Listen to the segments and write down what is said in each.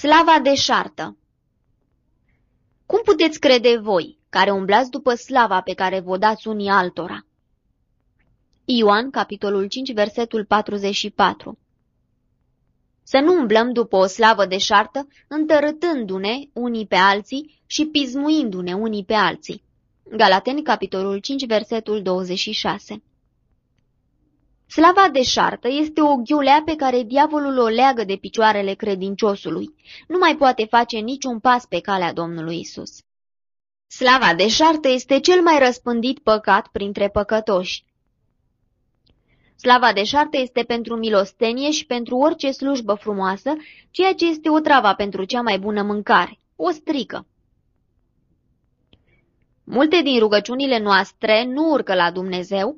Slava deșartă Cum puteți crede voi, care umblați după slava pe care vă dați unii altora? Ioan, capitolul 5, versetul 44 Să nu umblăm după o slavă deșartă, întărâtându-ne unii pe alții și pismuindu-ne unii pe alții. Galateni, capitolul 5, versetul 26 Slava deșartă este o ghiulea pe care diavolul o leagă de picioarele credinciosului. Nu mai poate face niciun pas pe calea Domnului Isus. Slava deșartă este cel mai răspândit păcat printre păcătoși. Slava deșartă este pentru milostenie și pentru orice slujbă frumoasă, ceea ce este o travă pentru cea mai bună mâncare, o strică. Multe din rugăciunile noastre nu urcă la Dumnezeu,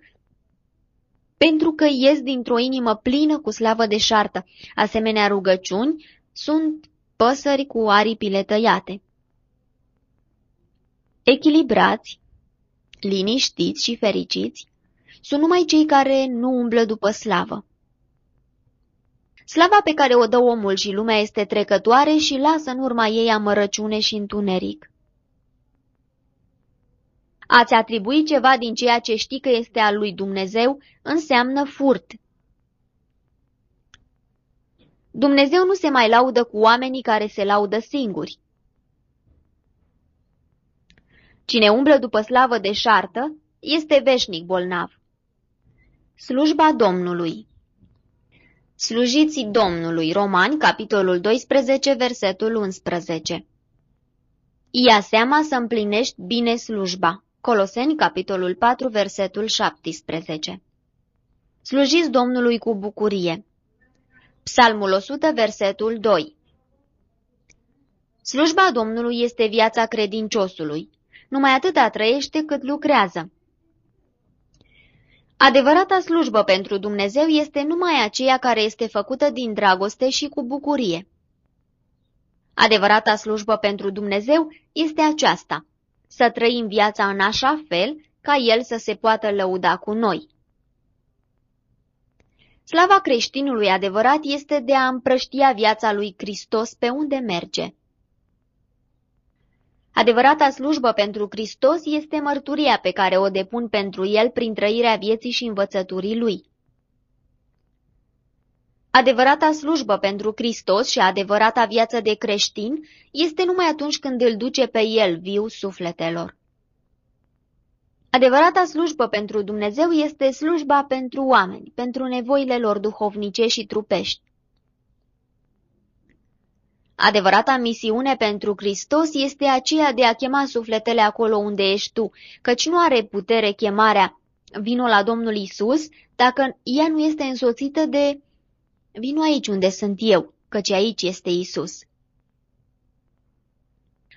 pentru că ies dintr-o inimă plină cu slavă deșartă. Asemenea rugăciuni sunt păsări cu aripile tăiate. Echilibrați, liniștiți și fericiți sunt numai cei care nu umblă după slavă. Slava pe care o dă omul și lumea este trecătoare și lasă în urma ei amărăciune și întuneric. Ați atribui ceva din ceea ce știi că este al lui Dumnezeu înseamnă furt. Dumnezeu nu se mai laudă cu oamenii care se laudă singuri. Cine umblă după slavă de șartă este veșnic bolnav. Slujba Domnului Slujiți Domnului, Romani, capitolul 12, versetul 11 Ia seama să împlinești bine slujba. Coloseni, capitolul 4, versetul 17 Slujiți Domnului cu bucurie. Psalmul 100, versetul 2 Slujba Domnului este viața credinciosului. Numai atâta trăiește cât lucrează. Adevărata slujbă pentru Dumnezeu este numai aceea care este făcută din dragoste și cu bucurie. Adevărata slujbă pentru Dumnezeu este aceasta, să trăim viața în așa fel ca El să se poată lăuda cu noi. Slava creștinului adevărat este de a împrăștia viața lui Hristos pe unde merge. Adevărata slujbă pentru Hristos este mărturia pe care o depun pentru El prin trăirea vieții și învățăturii Lui. Adevărata slujbă pentru Hristos și adevărata viață de creștin este numai atunci când îl duce pe El viu sufletelor. Adevărata slujbă pentru Dumnezeu este slujba pentru oameni, pentru nevoile lor duhovnice și trupești. Adevărata misiune pentru Hristos este aceea de a chema sufletele acolo unde ești tu, căci nu are putere chemarea vino la Domnul Isus dacă ea nu este însoțită de vino aici unde sunt eu, căci aici este Isus.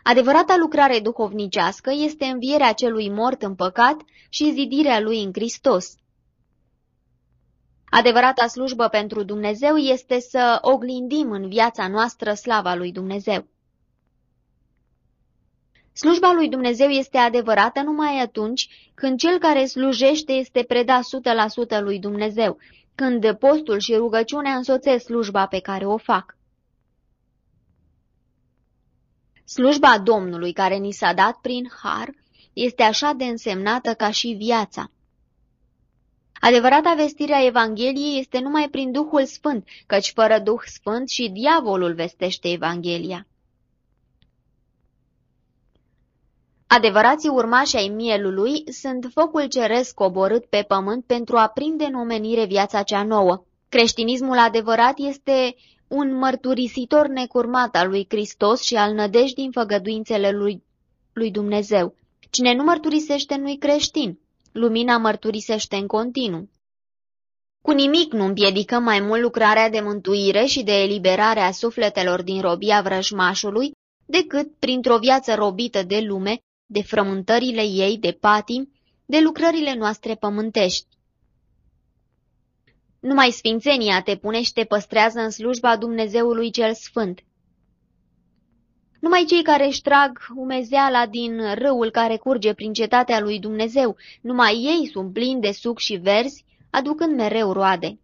Adevărata lucrare duhovnicească este învierea celui mort în păcat și zidirea lui în Hristos. Adevărata slujbă pentru Dumnezeu este să oglindim în viața noastră slava lui Dumnezeu. Slujba lui Dumnezeu este adevărată numai atunci când cel care slujește este predat 100% lui Dumnezeu, când postul și rugăciunea însoțesc slujba pe care o fac. Slujba Domnului care ni s-a dat prin har este așa de însemnată ca și viața. Adevărata vestire a Evangheliei este numai prin Duhul Sfânt, căci fără Duh Sfânt și diavolul vestește Evanghelia. Adevărații urmași ai mielului sunt focul ceresc coborât pe pământ pentru a prinde în omenire viața cea nouă. Creștinismul adevărat este un mărturisitor necurmat al lui Hristos și al nădejdii în făgăduințele lui, lui Dumnezeu. Cine nu mărturisește nu-i creștin. Lumina mărturisește în continuu. Cu nimic nu împiedicăm mai mult lucrarea de mântuire și de eliberare a sufletelor din robia vrăjmașului decât printr-o viață robită de lume, de frământările ei, de patim, de lucrările noastre pământești. Numai sfințenia te pune și te păstrează în slujba Dumnezeului cel Sfânt. Numai cei care își trag umezeala din râul care curge prin cetatea lui Dumnezeu, numai ei sunt plini de suc și verzi, aducând mereu roade.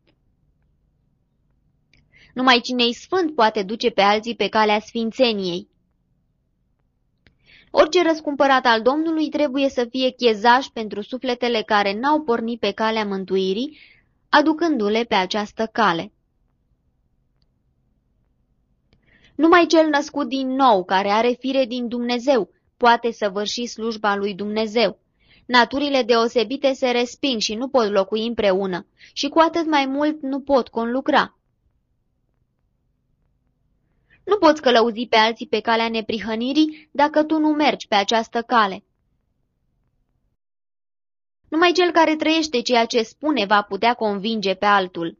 Numai cine-i sfânt poate duce pe alții pe calea sfințeniei. Orice răscumpărat al Domnului trebuie să fie chezaș pentru sufletele care n-au pornit pe calea mântuirii, aducându-le pe această cale. Numai cel născut din nou, care are fire din Dumnezeu, poate săvârși slujba lui Dumnezeu. Naturile deosebite se resping și nu pot locui împreună și cu atât mai mult nu pot conlucra. Nu poți călăuzi pe alții pe calea neprihănirii dacă tu nu mergi pe această cale. Numai cel care trăiește ceea ce spune va putea convinge pe altul.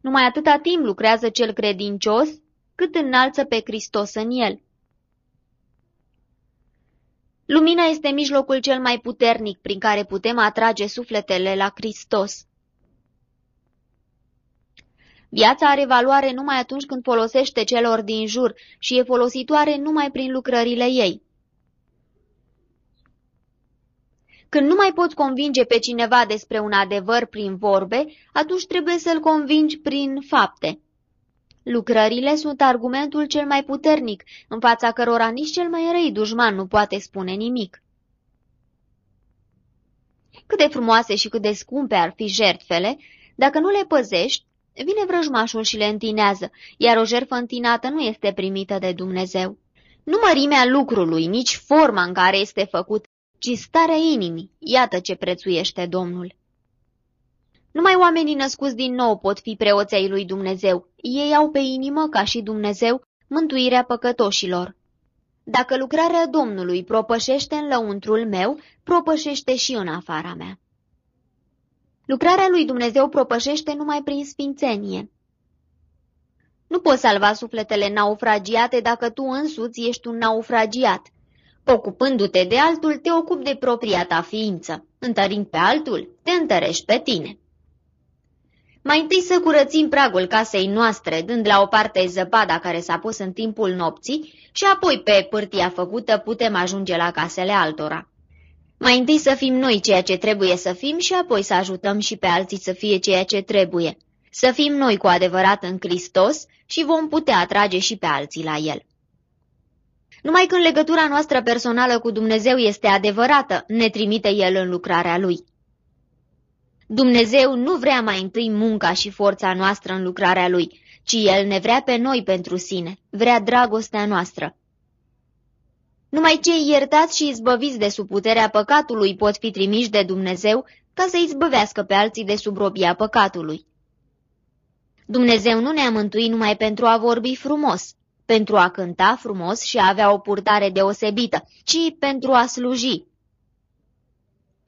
Numai atâta timp lucrează cel credincios cât înalță pe Hristos în el. Lumina este mijlocul cel mai puternic prin care putem atrage sufletele la Hristos. Viața are valoare numai atunci când folosește celor din jur și e folositoare numai prin lucrările ei. Când nu mai poți convinge pe cineva despre un adevăr prin vorbe, atunci trebuie să-l convingi prin fapte. Lucrările sunt argumentul cel mai puternic, în fața cărora nici cel mai răi dușman nu poate spune nimic. Cât de frumoase și cât de scumpe ar fi jertfele, dacă nu le păzești, vine vrăjmașul și le întinează, iar o jertfă întinată nu este primită de Dumnezeu. Nu mărimea lucrului, nici forma în care este făcut, ci starea inimii, iată ce prețuiește Domnul. Numai oamenii născuți din nou pot fi preoței lui Dumnezeu. Ei au pe inimă, ca și Dumnezeu, mântuirea păcătoșilor. Dacă lucrarea Domnului propășește în lăuntrul meu, propășește și în afara mea. Lucrarea lui Dumnezeu propășește numai prin sfințenie. Nu poți salva sufletele naufragiate dacă tu însuți ești un naufragiat. Ocupându-te de altul, te ocupi de propria ta ființă. Întărind pe altul, te întărești pe tine. Mai întâi să curățim pragul casei noastre, dând la o parte zăpada care s-a pus în timpul nopții și apoi pe pârtia făcută putem ajunge la casele altora. Mai întâi să fim noi ceea ce trebuie să fim și apoi să ajutăm și pe alții să fie ceea ce trebuie. Să fim noi cu adevărat în Hristos și vom putea atrage și pe alții la El. Numai când legătura noastră personală cu Dumnezeu este adevărată, ne trimite El în lucrarea Lui. Dumnezeu nu vrea mai întâi munca și forța noastră în lucrarea Lui, ci El ne vrea pe noi pentru sine, vrea dragostea noastră. Numai cei iertați și izbăviți de sub puterea păcatului pot fi trimiși de Dumnezeu ca să izbăvească pe alții de sub robia păcatului. Dumnezeu nu ne-a mântuit numai pentru a vorbi frumos, pentru a cânta frumos și a avea o purtare deosebită, ci pentru a sluji.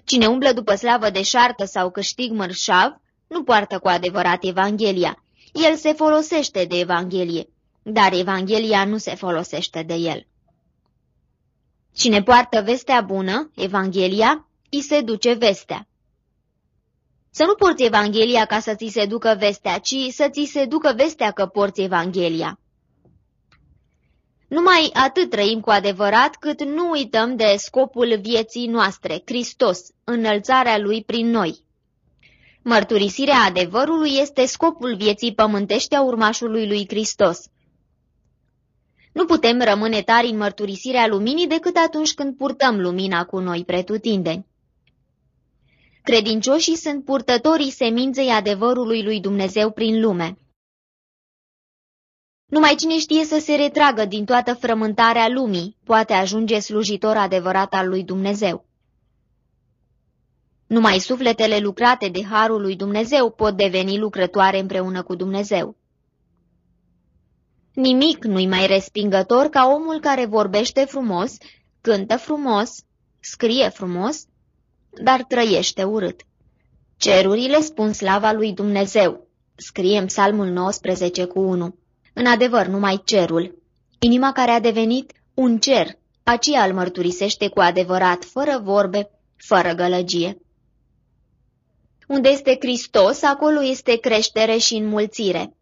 Cine umblă după slavă de șartă sau câștig mărșav, nu poartă cu adevărat Evanghelia. El se folosește de Evanghelie, dar Evanghelia nu se folosește de el. Cine poartă vestea bună, Evanghelia, îi se duce vestea. Să nu porți Evanghelia ca să ți se ducă vestea, ci să ți se ducă vestea că porți Evanghelia. Numai atât trăim cu adevărat cât nu uităm de scopul vieții noastre, Hristos, înălțarea Lui prin noi. Mărturisirea adevărului este scopul vieții pământești a urmașului lui Hristos. Nu putem rămâne tari în mărturisirea luminii decât atunci când purtăm lumina cu noi pretutindeni. Credincioșii sunt purtătorii seminței adevărului lui Dumnezeu prin lume. Numai cine știe să se retragă din toată frământarea lumii poate ajunge slujitor adevărat al lui Dumnezeu. Numai sufletele lucrate de harul lui Dumnezeu pot deveni lucrătoare împreună cu Dumnezeu. Nimic nu-i mai respingător ca omul care vorbește frumos, cântă frumos, scrie frumos, dar trăiește urât. Cerurile spun slava lui Dumnezeu, scrie Psalmul 19 cu 1. În adevăr, numai cerul, inima care a devenit un cer, aceea îl mărturisește cu adevărat, fără vorbe, fără gălăgie. Unde este Hristos, acolo este creștere și înmulțire.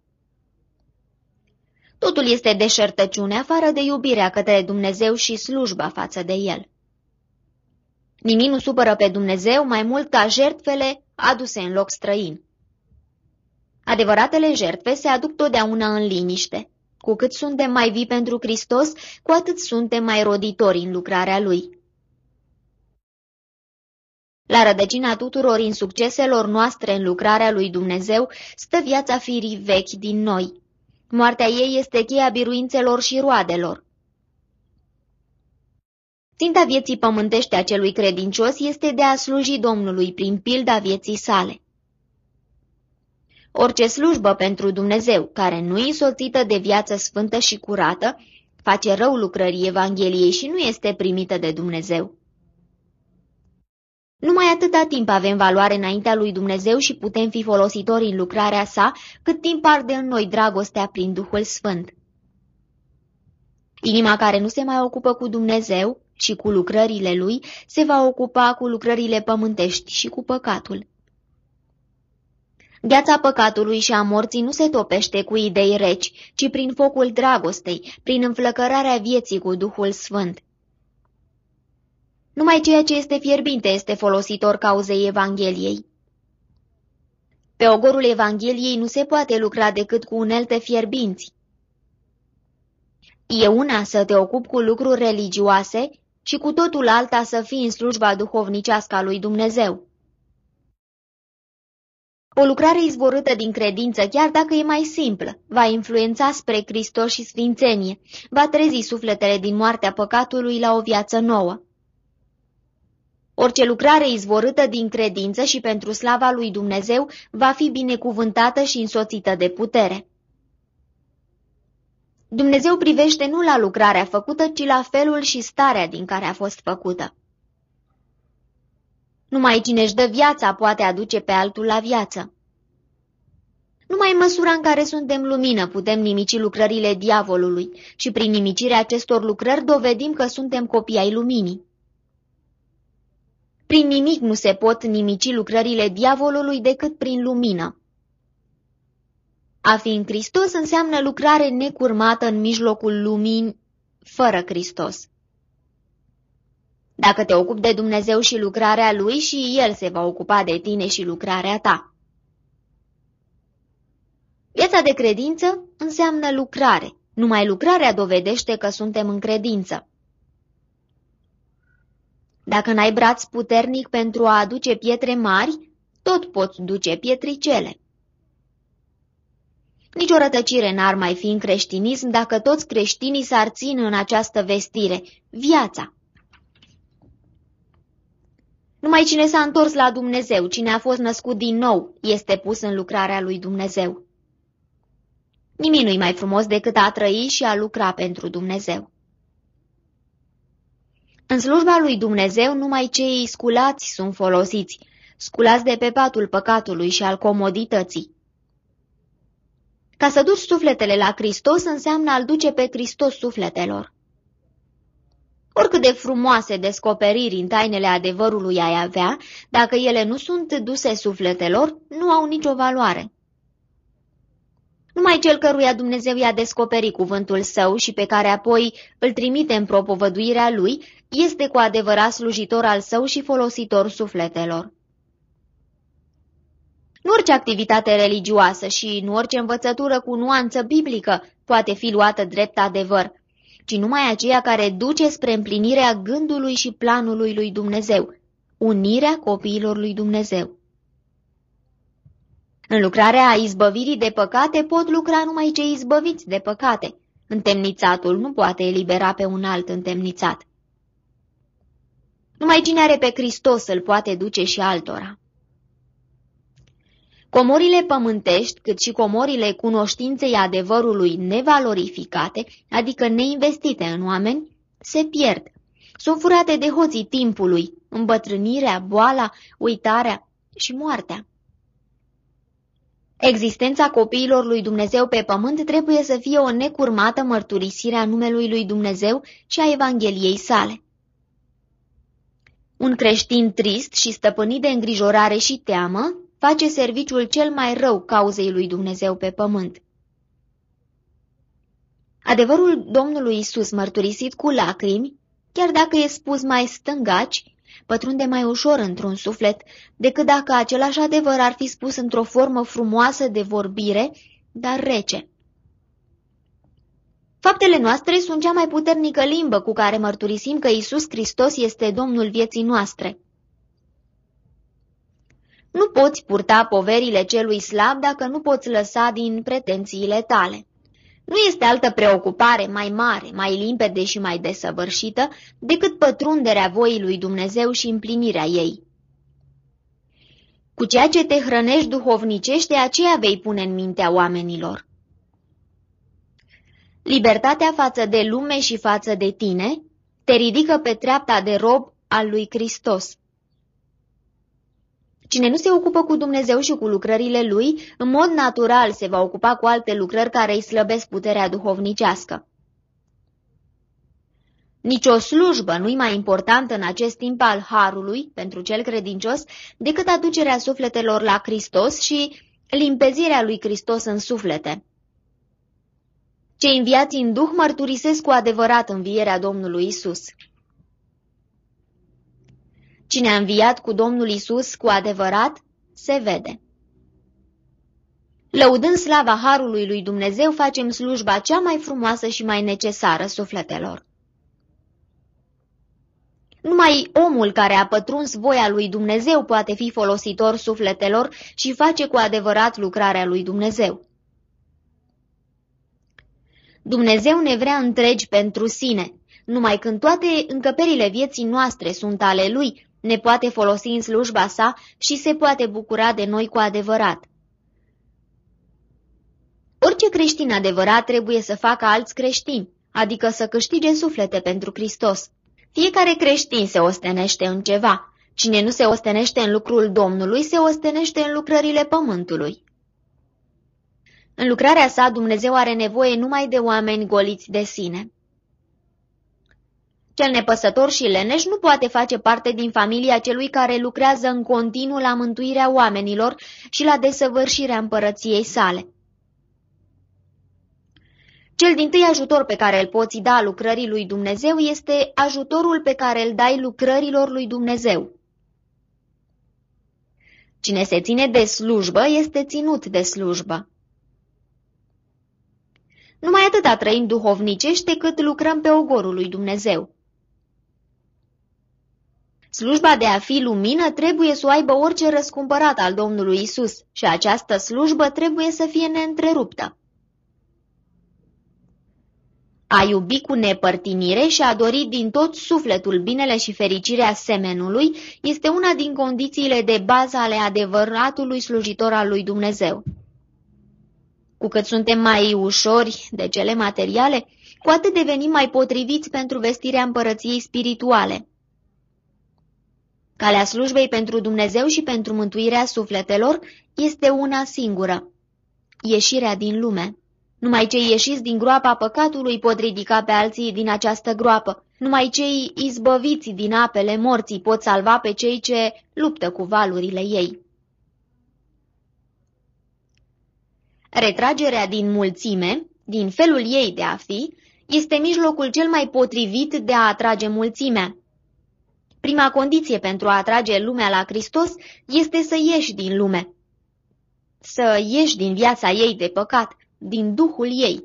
Totul este deșertăciune afară de iubirea către Dumnezeu și slujba față de El. Nimic nu supără pe Dumnezeu mai mult ca jertfele aduse în loc străin. Adevăratele jertfe se aduc totdeauna în liniște. Cu cât suntem mai vii pentru Hristos, cu atât suntem mai roditori în lucrarea Lui. La rădăcina tuturor insucceselor noastre în lucrarea lui Dumnezeu stă viața firii vechi din noi. Moartea ei este cheia biruințelor și roadelor. Ținta vieții pământește a celui credincios este de a sluji Domnului prin pilda vieții sale. Orice slujbă pentru Dumnezeu, care nu e soțită de viață sfântă și curată, face rău lucrării Evangheliei și nu este primită de Dumnezeu. Numai atâta timp avem valoare înaintea lui Dumnezeu și putem fi folositori în lucrarea sa, cât timp arde în noi dragostea prin Duhul Sfânt. Inima care nu se mai ocupă cu Dumnezeu, ci cu lucrările lui, se va ocupa cu lucrările pământești și cu păcatul. Gheața păcatului și a morții nu se topește cu idei reci, ci prin focul dragostei, prin înflăcărarea vieții cu Duhul Sfânt. Numai ceea ce este fierbinte este folositor cauzei Evangheliei. Pe ogorul Evangheliei nu se poate lucra decât cu unelte fierbinți. E una să te ocupi cu lucruri religioase și cu totul alta să fii în slujba duhovnicească a lui Dumnezeu. O lucrare izvorâtă din credință, chiar dacă e mai simplă, va influența spre Hristos și Sfințenie, va trezi sufletele din moartea păcatului la o viață nouă. Orice lucrare izvorâtă din credință și pentru slava lui Dumnezeu va fi binecuvântată și însoțită de putere. Dumnezeu privește nu la lucrarea făcută, ci la felul și starea din care a fost făcută. Numai cine își dă viața poate aduce pe altul la viață. Numai în măsura în care suntem lumină putem nimici lucrările diavolului și prin nimicirea acestor lucrări dovedim că suntem copii ai luminii. Prin nimic nu se pot nimici lucrările diavolului decât prin lumină. A fi în Hristos înseamnă lucrare necurmată în mijlocul lumii fără Hristos. Dacă te ocupi de Dumnezeu și lucrarea Lui și El se va ocupa de tine și lucrarea ta. Viața de credință înseamnă lucrare. Numai lucrarea dovedește că suntem în credință. Dacă n-ai braț puternic pentru a aduce pietre mari, tot poți duce pietricele. Nici o rătăcire n-ar mai fi în creștinism dacă toți creștinii s-ar ține în această vestire, viața. Numai cine s-a întors la Dumnezeu, cine a fost născut din nou, este pus în lucrarea lui Dumnezeu. Nimic nu-i mai frumos decât a trăi și a lucra pentru Dumnezeu. În slujba lui Dumnezeu numai cei sculați sunt folosiți, sculați de pe patul păcatului și al comodității. Ca să duci sufletele la Hristos înseamnă a-L duce pe Hristos sufletelor. Oricât de frumoase descoperiri în tainele adevărului ai avea, dacă ele nu sunt duse sufletelor, nu au nicio valoare. Numai cel căruia Dumnezeu i-a descoperit cuvântul său și pe care apoi îl trimite în propovăduirea lui, este cu adevărat slujitor al său și folositor sufletelor. Nu orice activitate religioasă și nu orice învățătură cu nuanță biblică poate fi luată drept adevăr, ci numai aceea care duce spre împlinirea gândului și planului lui Dumnezeu, unirea copiilor lui Dumnezeu. În lucrarea izbăvirii de păcate pot lucra numai cei izbăviți de păcate. Întemnițatul nu poate elibera pe un alt întemnițat. Numai cine are pe Hristos îl poate duce și altora. Comorile pământești, cât și comorile cunoștinței adevărului nevalorificate, adică neinvestite în oameni, se pierd. Sunt furate de hoții timpului, îmbătrânirea, boala, uitarea și moartea. Existența copiilor lui Dumnezeu pe pământ trebuie să fie o necurmată mărturisire a numelui lui Dumnezeu și a Evangheliei sale. Un creștin trist și stăpânit de îngrijorare și teamă face serviciul cel mai rău cauzei lui Dumnezeu pe pământ. Adevărul Domnului Isus mărturisit cu lacrimi, chiar dacă e spus mai stângaci, pătrunde mai ușor într-un suflet decât dacă același adevăr ar fi spus într-o formă frumoasă de vorbire, dar rece. Faptele noastre sunt cea mai puternică limbă cu care mărturisim că Isus Hristos este Domnul vieții noastre. Nu poți purta poverile celui slab dacă nu poți lăsa din pretențiile tale. Nu este altă preocupare mai mare, mai limpede și mai desăvârșită decât pătrunderea voii lui Dumnezeu și împlinirea ei. Cu ceea ce te hrănești duhovnicește, aceea vei pune în mintea oamenilor. Libertatea față de lume și față de tine te ridică pe treapta de rob al lui Hristos. Cine nu se ocupă cu Dumnezeu și cu lucrările Lui, în mod natural se va ocupa cu alte lucrări care îi slăbesc puterea duhovnicească. Nici o slujbă nu-i mai importantă în acest timp al Harului, pentru cel credincios, decât aducerea sufletelor la Hristos și limpezirea lui Hristos în suflete. Cei înviați în duh mărturisesc cu adevărat învierea Domnului Isus. Cine a înviat cu Domnul Isus cu adevărat, se vede. Lăudând slava Harului lui Dumnezeu, facem slujba cea mai frumoasă și mai necesară sufletelor. Numai omul care a pătruns voia lui Dumnezeu poate fi folositor sufletelor și face cu adevărat lucrarea lui Dumnezeu. Dumnezeu ne vrea întregi pentru sine. Numai când toate încăperile vieții noastre sunt ale Lui, ne poate folosi în slujba sa și se poate bucura de noi cu adevărat. Orice creștin adevărat trebuie să facă alți creștini, adică să câștige suflete pentru Hristos. Fiecare creștin se ostenește în ceva. Cine nu se ostenește în lucrul Domnului, se ostenește în lucrările pământului. În lucrarea sa, Dumnezeu are nevoie numai de oameni goliți de sine. Cel nepăsător și leneș nu poate face parte din familia celui care lucrează în continuu la mântuirea oamenilor și la desăvârșirea împărăției sale. Cel din tâi ajutor pe care îl poți da lucrării lui Dumnezeu este ajutorul pe care îl dai lucrărilor lui Dumnezeu. Cine se ține de slujbă este ținut de slujbă. Numai atâta trăim duhovnicește cât lucrăm pe ogorul lui Dumnezeu. Slujba de a fi lumină trebuie să o aibă orice răscumpărat al Domnului Isus și această slujbă trebuie să fie neîntreruptă. A iubi cu nepărtinire și a dori din tot sufletul binele și fericirea semenului este una din condițiile de bază ale adevăratului slujitor al lui Dumnezeu. Cu cât suntem mai ușori de cele materiale, cu atât devenim mai potriviți pentru vestirea împărăției spirituale. Calea slujbei pentru Dumnezeu și pentru mântuirea sufletelor este una singură, ieșirea din lume. Numai cei ieșiți din groapa păcatului pot ridica pe alții din această groapă. Numai cei izbăviți din apele morții pot salva pe cei ce luptă cu valurile ei. Retragerea din mulțime, din felul ei de a fi, este mijlocul cel mai potrivit de a atrage mulțimea. Prima condiție pentru a atrage lumea la Hristos este să ieși din lume, să ieși din viața ei de păcat, din duhul ei.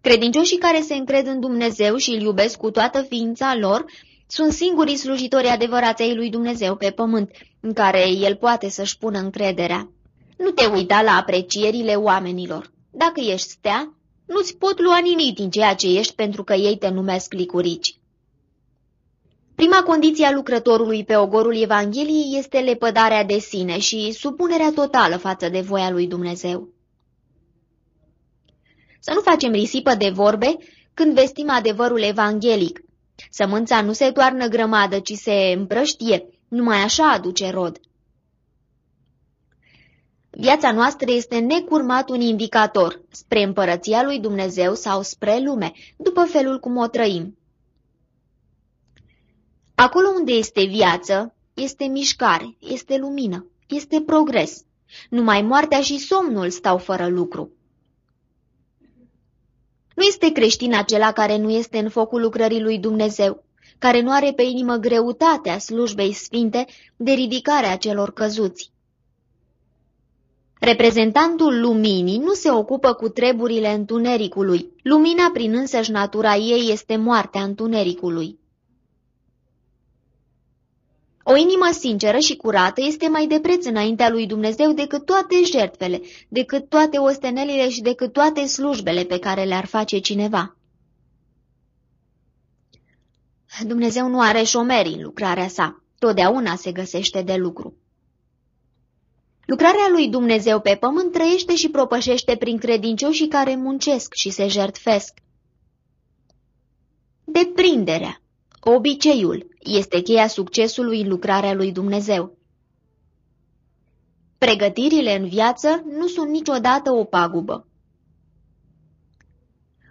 Credincioșii care se încred în Dumnezeu și îl iubesc cu toată ființa lor sunt singurii slujitori adevărați ai lui Dumnezeu pe pământ, în care el poate să-și pună încrederea. Nu te uita la aprecierile oamenilor. Dacă ești stea, nu-ți pot lua nimic din ceea ce ești pentru că ei te numesc licurici. Prima condiție a lucrătorului pe ogorul Evangheliei este lepădarea de sine și supunerea totală față de voia lui Dumnezeu. Să nu facem risipă de vorbe când vestim adevărul evanghelic. Sămânța nu se toarnă grămadă, ci se împrăștie, numai așa aduce rod. Viața noastră este necurmat un indicator spre împărăția lui Dumnezeu sau spre lume, după felul cum o trăim. Acolo unde este viață, este mișcare, este lumină, este progres. Numai moartea și somnul stau fără lucru. Nu este creștin acela care nu este în focul lucrării lui Dumnezeu. care nu are pe inimă greutatea slujbei sfinte de ridicarea celor căzuți. Reprezentantul luminii nu se ocupă cu treburile întunericului. Lumina prin însăși natura ei este moartea întunericului. O inimă sinceră și curată este mai de preț înaintea lui Dumnezeu decât toate jertfele, decât toate ostenelile și decât toate slujbele pe care le-ar face cineva. Dumnezeu nu are șomeri în lucrarea sa, totdeauna se găsește de lucru. Lucrarea lui Dumnezeu pe pământ trăiește și propășește prin credincioșii care muncesc și se jertfesc. Deprinderea, obiceiul, este cheia succesului în lucrarea lui Dumnezeu. Pregătirile în viață nu sunt niciodată o pagubă.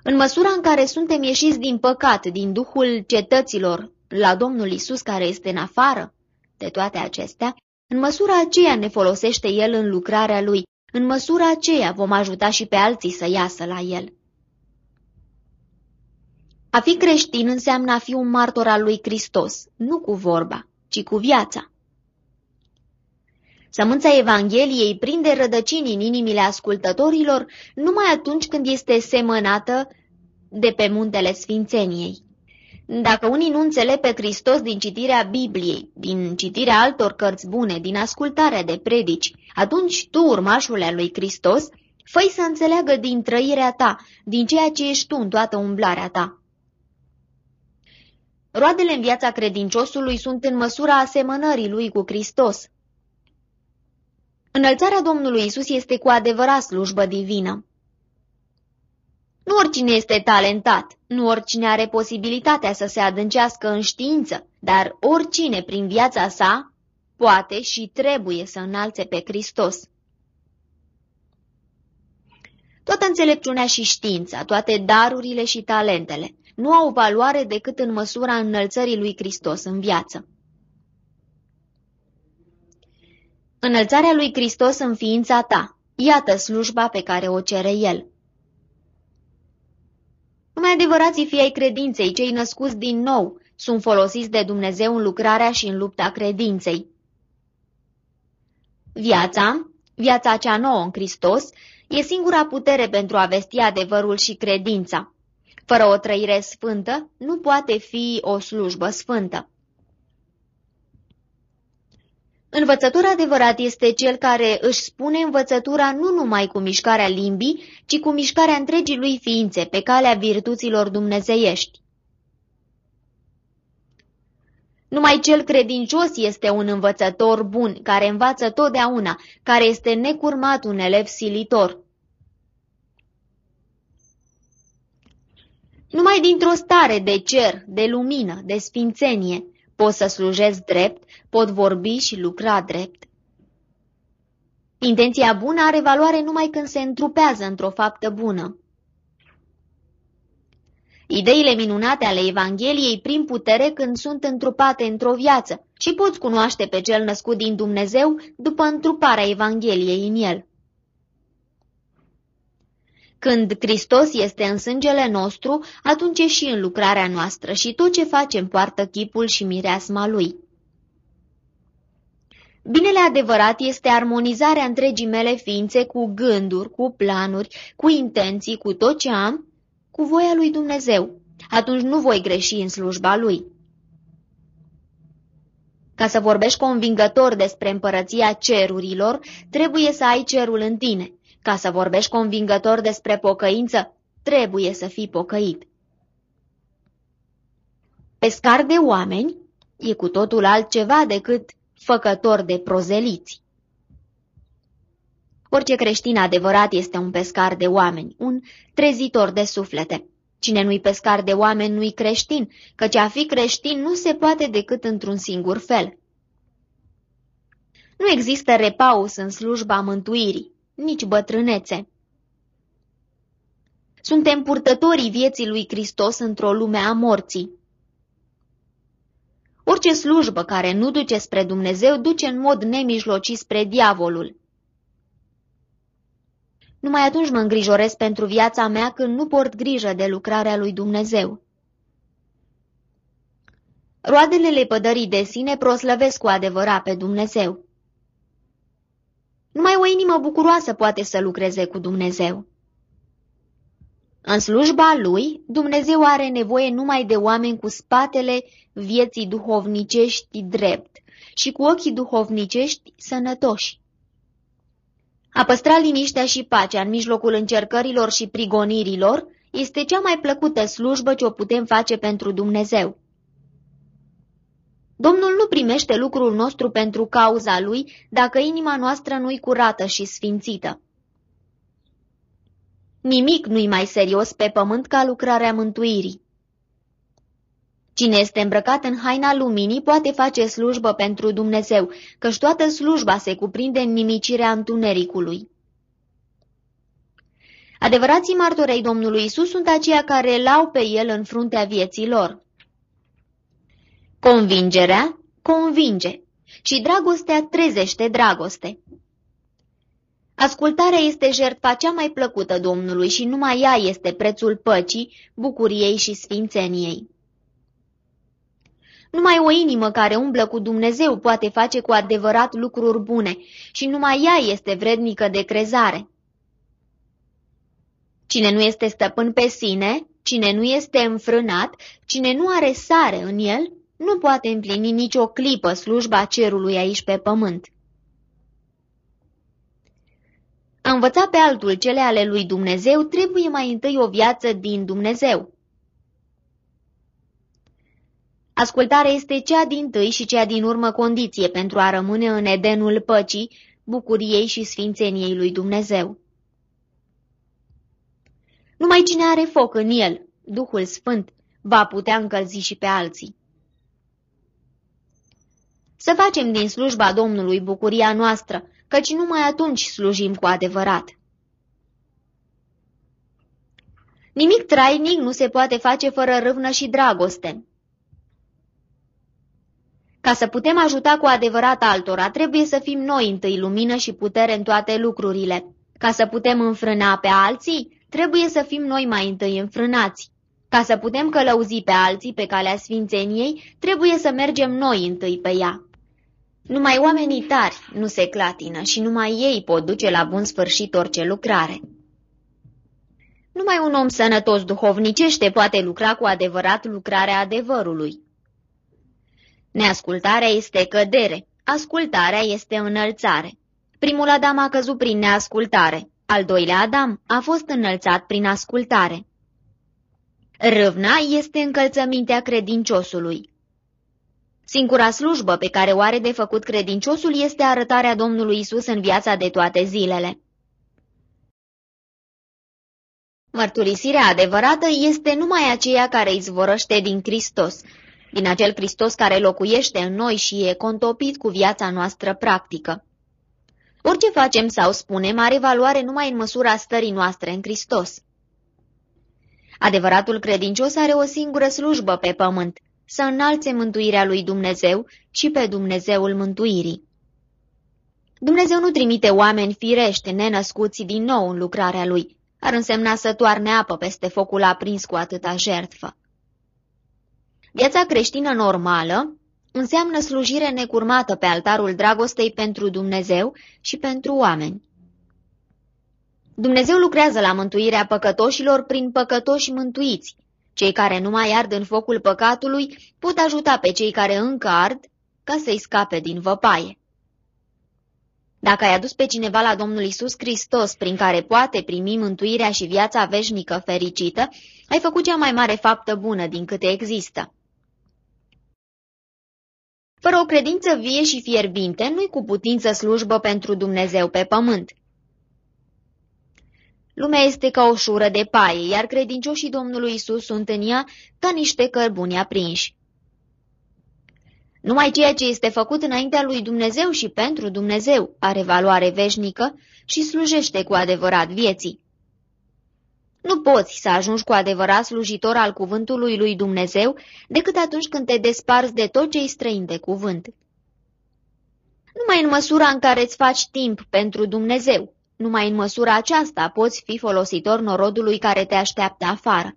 În măsura în care suntem ieșiți din păcat, din duhul cetăților, la Domnul Isus care este în afară de toate acestea, în măsura aceea ne folosește El în lucrarea Lui, în măsura aceea vom ajuta și pe alții să iasă la El. A fi creștin înseamnă a fi un martor al lui Hristos, nu cu vorba, ci cu viața. Sămânța Evangheliei prinde rădăcini în inimile ascultătorilor numai atunci când este semănată de pe muntele Sfințeniei. Dacă unii nu înțeleg pe Hristos din citirea Bibliei, din citirea altor cărți bune, din ascultarea de predici, atunci tu, urmașul lui Hristos, făi să înțeleagă din trăirea ta, din ceea ce ești tu în toată umblarea ta. Roadele în viața credinciosului sunt în măsura asemănării lui cu Hristos. Înălțarea Domnului Isus este cu adevărat slujbă divină. Nu oricine este talentat, nu oricine are posibilitatea să se adâncească în știință, dar oricine prin viața sa poate și trebuie să înalțe pe Hristos. Toată înțelepciunea și știința, toate darurile și talentele, nu au valoare decât în măsura înălțării lui Hristos în viață. Înălțarea lui Hristos în ființa ta, iată slujba pe care o cere El. Numai adevărații fii ai credinței, cei născuți din nou, sunt folosiți de Dumnezeu în lucrarea și în lupta credinței. Viața, viața cea nouă în Hristos, e singura putere pentru a vesti adevărul și credința. Fără o trăire sfântă, nu poate fi o slujbă sfântă. Învățător adevărat este cel care își spune învățătura nu numai cu mișcarea limbii, ci cu mișcarea întregii lui ființe, pe calea virtuților dumnezeiești. Numai cel credincios este un învățător bun, care învață totdeauna, care este necurmat un elev silitor. Numai dintr-o stare de cer, de lumină, de sfințenie, pot să slujesc drept, pot vorbi și lucra drept. Intenția bună are valoare numai când se întrupează într-o faptă bună. Ideile minunate ale Evangheliei prin putere când sunt întrupate într-o viață și poți cunoaște pe cel născut din Dumnezeu după întruparea Evangheliei în el. Când Hristos este în sângele nostru, atunci e și în lucrarea noastră și tot ce facem poartă chipul și mireasma Lui. Binele adevărat este armonizarea întregii mele ființe cu gânduri, cu planuri, cu intenții, cu tot ce am, cu voia lui Dumnezeu. Atunci nu voi greși în slujba Lui. Ca să vorbești convingător despre împărăția cerurilor, trebuie să ai cerul în tine. Ca să vorbești convingător despre pocăință, trebuie să fii pocăit. Pescar de oameni e cu totul altceva decât făcător de prozeliți. Orice creștin adevărat este un pescar de oameni, un trezitor de suflete. Cine nu-i pescar de oameni nu-i creștin, căci a fi creștin nu se poate decât într-un singur fel. Nu există repaus în slujba mântuirii nici bătrânețe. Suntem purtătorii vieții lui Hristos într-o lume a morții. Orice slujbă care nu duce spre Dumnezeu duce în mod nemijlocit spre diavolul. Numai atunci mă îngrijorez pentru viața mea când nu port grijă de lucrarea lui Dumnezeu. Roadele lepădării de sine proslăvesc cu adevărat pe Dumnezeu. Numai o inimă bucuroasă poate să lucreze cu Dumnezeu. În slujba lui, Dumnezeu are nevoie numai de oameni cu spatele vieții duhovnicești drept și cu ochii duhovnicești sănătoși. A păstra liniștea și pacea în mijlocul încercărilor și prigonirilor este cea mai plăcută slujbă ce o putem face pentru Dumnezeu. Domnul nu primește lucrul nostru pentru cauza lui dacă inima noastră nu-i curată și sfințită. Nimic nu-i mai serios pe pământ ca lucrarea mântuirii. Cine este îmbrăcat în haina luminii poate face slujbă pentru Dumnezeu, căci toată slujba se cuprinde în nimicirea întunericului. Adevărații martorei Domnului Isus sunt aceia care l-au pe El în fruntea vieții lor. Convingerea convinge și dragostea trezește dragoste. Ascultarea este jertfa cea mai plăcută Domnului și numai ea este prețul păcii, bucuriei și sfințeniei. Numai o inimă care umblă cu Dumnezeu poate face cu adevărat lucruri bune și numai ea este vrednică de crezare. Cine nu este stăpân pe sine, cine nu este înfrânat, cine nu are sare în el, nu poate împlini nicio clipă slujba cerului aici pe pământ. A învăța pe altul cele ale lui Dumnezeu trebuie mai întâi o viață din Dumnezeu. Ascultarea este cea din tâi și cea din urmă condiție pentru a rămâne în edenul păcii, bucuriei și sfințeniei lui Dumnezeu. Numai cine are foc în el, Duhul Sfânt, va putea încălzi și pe alții. Să facem din slujba Domnului bucuria noastră, căci numai atunci slujim cu adevărat. Nimic trainic nu se poate face fără râvnă și dragoste. Ca să putem ajuta cu adevărat altora, trebuie să fim noi întâi lumină și putere în toate lucrurile. Ca să putem înfrâna pe alții, trebuie să fim noi mai întâi înfrânați. Ca să putem călăuzi pe alții pe calea sfințeniei, trebuie să mergem noi întâi pe ea. Numai oamenii tari nu se clatină și numai ei pot duce la bun sfârșit orice lucrare. Numai un om sănătos duhovnicește poate lucra cu adevărat lucrarea adevărului. Neascultarea este cădere, ascultarea este înălțare. Primul Adam a căzut prin neascultare, al doilea Adam a fost înălțat prin ascultare. Râvna este încălțămintea credinciosului. Singura slujbă pe care o are de făcut credinciosul este arătarea Domnului Isus în viața de toate zilele. Mărturisirea adevărată este numai aceea care izvorăște din Hristos, din acel Hristos care locuiește în noi și e contopit cu viața noastră practică. Orice facem sau spunem are valoare numai în măsura stării noastre în Hristos. Adevăratul credincios are o singură slujbă pe pământ, să înalțe mântuirea lui Dumnezeu și pe Dumnezeul mântuirii. Dumnezeu nu trimite oameni firești, nenăscuți din nou în lucrarea lui, ar însemna să toarne apă peste focul aprins cu atâta jertfă. Viața creștină normală înseamnă slujire necurmată pe altarul dragostei pentru Dumnezeu și pentru oameni. Dumnezeu lucrează la mântuirea păcătoșilor prin păcătoși mântuiți. Cei care nu mai ard în focul păcatului pot ajuta pe cei care încă ard ca să-i scape din văpaie. Dacă ai adus pe cineva la Domnul Isus Hristos, prin care poate primi mântuirea și viața veșnică fericită, ai făcut cea mai mare faptă bună din câte există. Fără o credință vie și fierbinte, nu-i cu putință slujbă pentru Dumnezeu pe pământ. Lumea este ca o șură de paie, iar credincioșii Domnului Isus sunt în ea ca niște cărbuni aprinși. Numai ceea ce este făcut înaintea lui Dumnezeu și pentru Dumnezeu are valoare veșnică și slujește cu adevărat vieții. Nu poți să ajungi cu adevărat slujitor al cuvântului lui Dumnezeu decât atunci când te desparți de tot ce-i străin de cuvânt. Numai în măsura în care îți faci timp pentru Dumnezeu, numai în măsura aceasta poți fi folositor norodului care te așteaptă afară.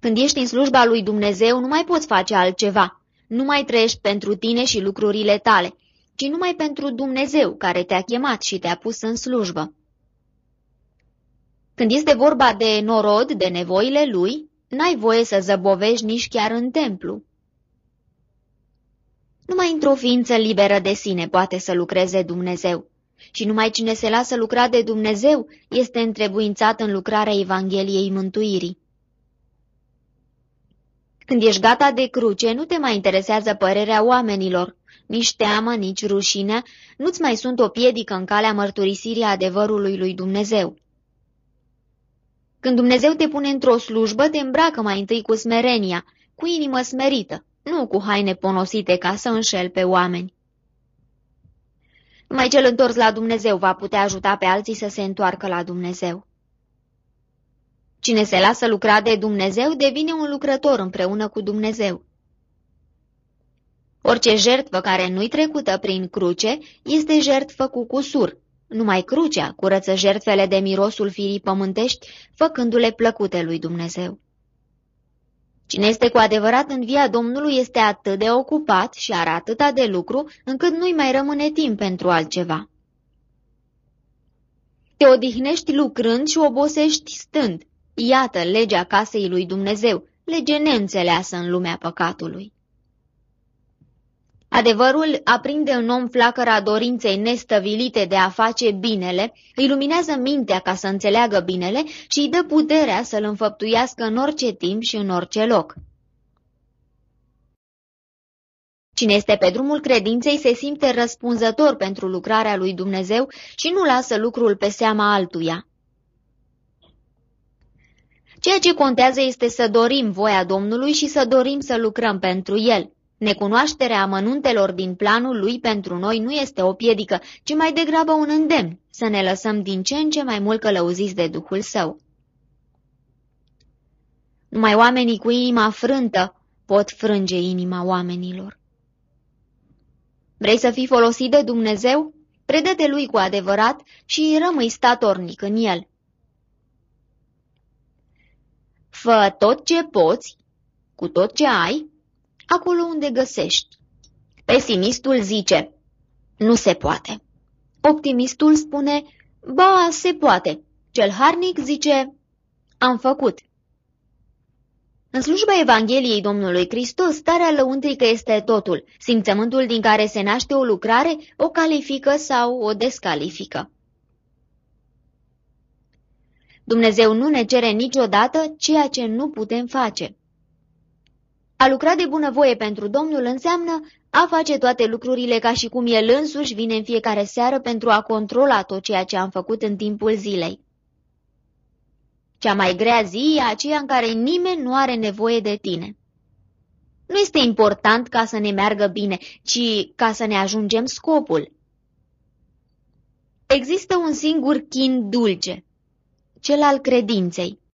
Când ești în slujba lui Dumnezeu, nu mai poți face altceva. Nu mai trăiești pentru tine și lucrurile tale, ci numai pentru Dumnezeu care te-a chemat și te-a pus în slujbă. Când este vorba de norod, de nevoile lui, n-ai voie să zăbovești nici chiar în templu. Numai într-o ființă liberă de sine poate să lucreze Dumnezeu. Și numai cine se lasă lucra de Dumnezeu este întrebuințat în lucrarea Evangheliei Mântuirii. Când ești gata de cruce, nu te mai interesează părerea oamenilor, nici teamă, nici rușine, nu-ți mai sunt o piedică în calea mărturisirii adevărului lui Dumnezeu. Când Dumnezeu te pune într-o slujbă, te îmbracă mai întâi cu smerenia, cu inimă smerită, nu cu haine ponosite ca să înșel pe oameni. Numai cel întors la Dumnezeu va putea ajuta pe alții să se întoarcă la Dumnezeu. Cine se lasă lucra de Dumnezeu devine un lucrător împreună cu Dumnezeu. Orice jertfă care nu-i trecută prin cruce este jertfă cu cusur. Numai crucea curăță jertfele de mirosul firii pământești, făcându-le plăcute lui Dumnezeu. Cine este cu adevărat în via Domnului este atât de ocupat și are atâta de lucru, încât nu-i mai rămâne timp pentru altceva. Te odihnești lucrând și obosești stând. Iată legea casei lui Dumnezeu, lege neînțeleasă în lumea păcatului. Adevărul aprinde în om flacăra dorinței nestăvilite de a face binele, îi luminează mintea ca să înțeleagă binele și îi dă puterea să-l înfăptuiască în orice timp și în orice loc. Cine este pe drumul credinței se simte răspunzător pentru lucrarea lui Dumnezeu și nu lasă lucrul pe seama altuia. Ceea ce contează este să dorim voia Domnului și să dorim să lucrăm pentru El. Necunoașterea amănuntelor din planul lui pentru noi nu este o piedică, ci mai degrabă un îndemn să ne lăsăm din ce în ce mai mult călăuziți de Duhul Său. Numai oamenii cu inima frântă pot frânge inima oamenilor. Vrei să fii folosit de Dumnezeu? Predă-te lui cu adevărat și rămâi statornic în el. Fă tot ce poți, cu tot ce ai, acolo unde găsești. Pesimistul zice, nu se poate. Optimistul spune, ba, se poate. Cel harnic zice, am făcut. În slujba Evangheliei Domnului Hristos, starea lăuntrică este totul. Simțământul din care se naște o lucrare o califică sau o descalifică. Dumnezeu nu ne cere niciodată ceea ce nu putem face. A lucra de bunăvoie pentru Domnul înseamnă a face toate lucrurile ca și cum El însuși vine în fiecare seară pentru a controla tot ceea ce am făcut în timpul zilei. Cea mai grea zi e aceea în care nimeni nu are nevoie de tine. Nu este important ca să ne meargă bine, ci ca să ne ajungem scopul. Există un singur chin dulce, cel al credinței.